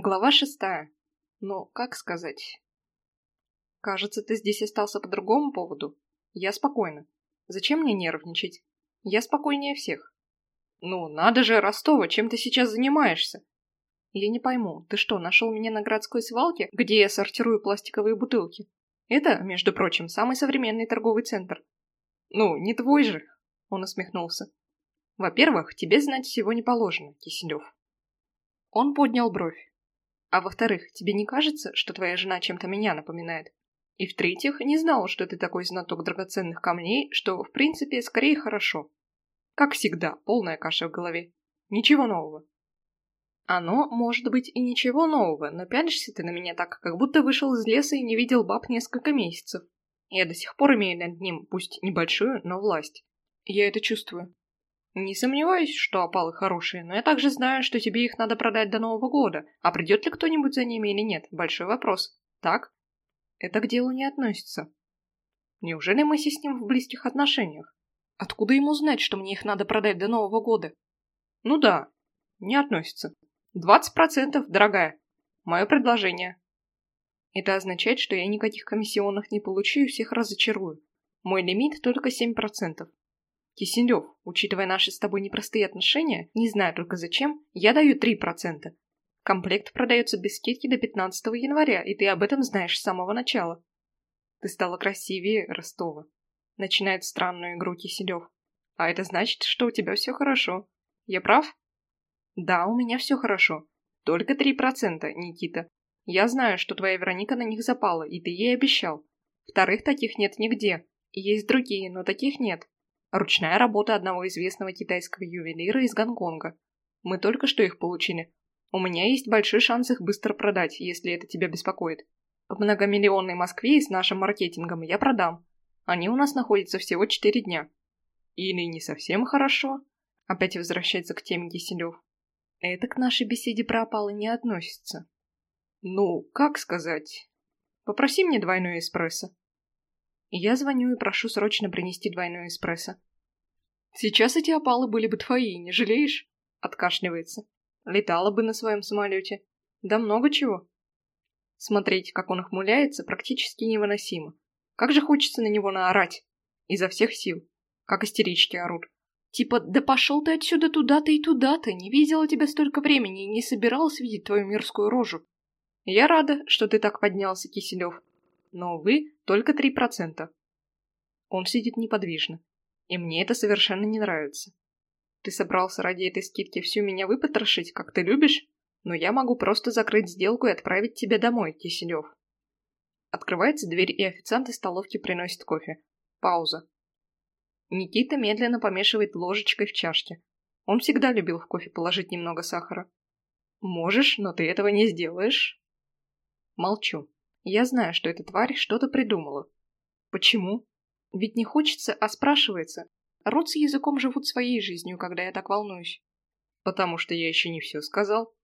Глава шестая. Ну, как сказать? Кажется, ты здесь остался по другому поводу. Я спокойна. Зачем мне нервничать? Я спокойнее всех. Ну, надо же, Ростова, чем ты сейчас занимаешься? Я не пойму, ты что, нашел меня на городской свалке, где я сортирую пластиковые бутылки? Это, между прочим, самый современный торговый центр. Ну, не твой же, он усмехнулся. Во-первых, тебе знать всего не положено, Киселев. Он поднял бровь. А во-вторых, тебе не кажется, что твоя жена чем-то меня напоминает? И в-третьих, не знала, что ты такой знаток драгоценных камней, что, в принципе, скорее хорошо. Как всегда, полная каша в голове. Ничего нового. Оно, может быть, и ничего нового, но пялишься ты на меня так, как будто вышел из леса и не видел баб несколько месяцев. Я до сих пор имею над ним, пусть небольшую, но власть. Я это чувствую. Не сомневаюсь, что опалы хорошие, но я также знаю, что тебе их надо продать до Нового года, а придет ли кто-нибудь за ними или нет, большой вопрос. Так? Это к делу не относится. Неужели Месси с ним в близких отношениях? Откуда ему знать, что мне их надо продать до Нового года? Ну да, не относится. Двадцать процентов, дорогая. Мое предложение. Это означает, что я никаких комиссионных не получу и всех разочарую. Мой лимит только семь процентов. Киселев, учитывая наши с тобой непростые отношения, не знаю только зачем, я даю 3%. Комплект продается без скидки до 15 января, и ты об этом знаешь с самого начала. Ты стала красивее Ростова. Начинает странную игру Киселев. А это значит, что у тебя все хорошо. Я прав? Да, у меня все хорошо. Только 3%, Никита. Я знаю, что твоя Вероника на них запала, и ты ей обещал. Вторых таких нет нигде. Есть другие, но таких нет. Ручная работа одного известного китайского ювелира из Гонконга. Мы только что их получили. У меня есть большой шанс их быстро продать, если это тебя беспокоит. В многомиллионной Москве и с нашим маркетингом я продам. Они у нас находятся всего четыре дня. Или не совсем хорошо. Опять возвращается к теме Киселев. Это к нашей беседе про опалы не относится. Ну, как сказать? Попроси мне двойной эспрессо. Я звоню и прошу срочно принести двойной эспрессо. Сейчас эти опалы были бы твои, не жалеешь? Откашливается. Летала бы на своем самолете. Да много чего. Смотреть, как он охмуляется, практически невыносимо. Как же хочется на него наорать. Изо всех сил. Как истерички орут. Типа, да пошел ты отсюда туда-то и туда-то, не видела тебя столько времени и не собиралась видеть твою мирскую рожу. Я рада, что ты так поднялся, Киселев но, увы, только три процента. Он сидит неподвижно, и мне это совершенно не нравится. Ты собрался ради этой скидки всю меня выпотрошить, как ты любишь? Но я могу просто закрыть сделку и отправить тебя домой, Киселев. Открывается дверь, и официант из столовки приносит кофе. Пауза. Никита медленно помешивает ложечкой в чашке. Он всегда любил в кофе положить немного сахара. Можешь, но ты этого не сделаешь. Молчу. Я знаю, что эта тварь что-то придумала. Почему? Ведь не хочется, а спрашивается. Рот с языком живут своей жизнью, когда я так волнуюсь. Потому что я еще не все сказал.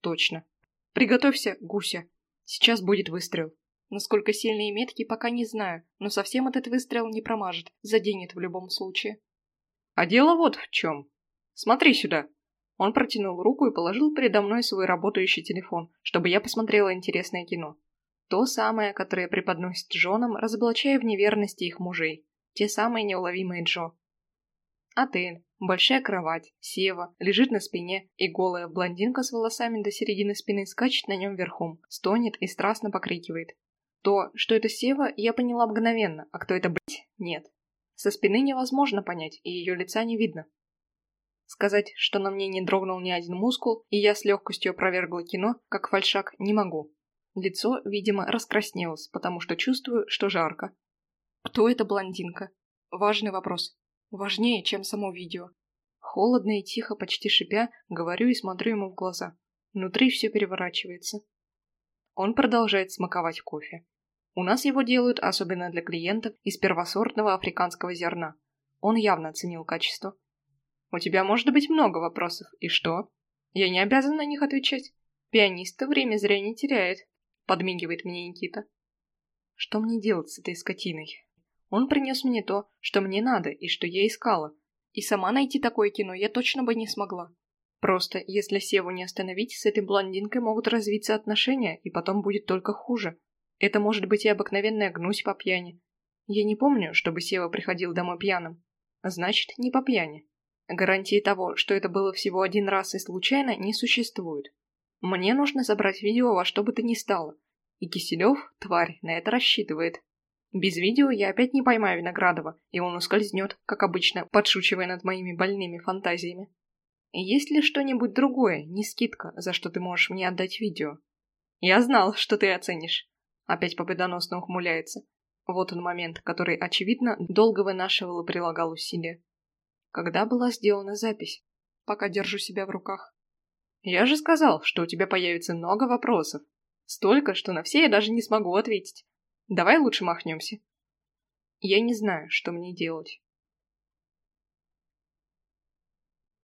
Точно. Приготовься, гуся. Сейчас будет выстрел. Насколько сильный и меткий, пока не знаю, но совсем этот выстрел не промажет, заденет в любом случае. А дело вот в чем. Смотри сюда. Он протянул руку и положил передо мной свой работающий телефон, чтобы я посмотрела интересное кино. То самое, которое преподносит женам, разоблачая в неверности их мужей. Те самые неуловимые Джо. Отель, большая кровать, Сева, лежит на спине, и голая блондинка с волосами до середины спины скачет на нем верхом, стонет и страстно покрикивает. То, что это Сева, я поняла мгновенно, а кто это, быть, нет. Со спины невозможно понять, и ее лица не видно. Сказать, что на мне не дрогнул ни один мускул, и я с легкостью опровергла кино, как фальшак, не могу. Лицо, видимо, раскраснелось, потому что чувствую, что жарко. Кто эта блондинка? Важный вопрос. Важнее, чем само видео. Холодно и тихо, почти шипя, говорю и смотрю ему в глаза. Внутри все переворачивается. Он продолжает смаковать кофе. У нас его делают, особенно для клиентов, из первосортного африканского зерна. Он явно оценил качество. У тебя может быть много вопросов. И что? Я не обязан на них отвечать. Пианиста время зря не теряет. Подмигивает мне Никита. Что мне делать с этой скотиной? Он принес мне то, что мне надо и что я искала. И сама найти такое кино я точно бы не смогла. Просто, если Севу не остановить, с этой блондинкой могут развиться отношения, и потом будет только хуже. Это может быть и обыкновенная гнусь по пьяни. Я не помню, чтобы Сева приходил домой пьяным. Значит, не по пьяни. Гарантии того, что это было всего один раз и случайно, не существует. Мне нужно забрать видео во что бы то ни стало. И Киселев, тварь, на это рассчитывает. Без видео я опять не поймаю Виноградова, и он ускользнет, как обычно, подшучивая над моими больными фантазиями. Есть ли что-нибудь другое, не скидка, за что ты можешь мне отдать видео? Я знал, что ты оценишь. Опять победоносно ухмыляется. Вот он момент, который, очевидно, долго вынашивал и прилагал усилия. Когда была сделана запись? Пока держу себя в руках. Я же сказал, что у тебя появится много вопросов. Столько, что на все я даже не смогу ответить. Давай лучше махнемся. Я не знаю, что мне делать.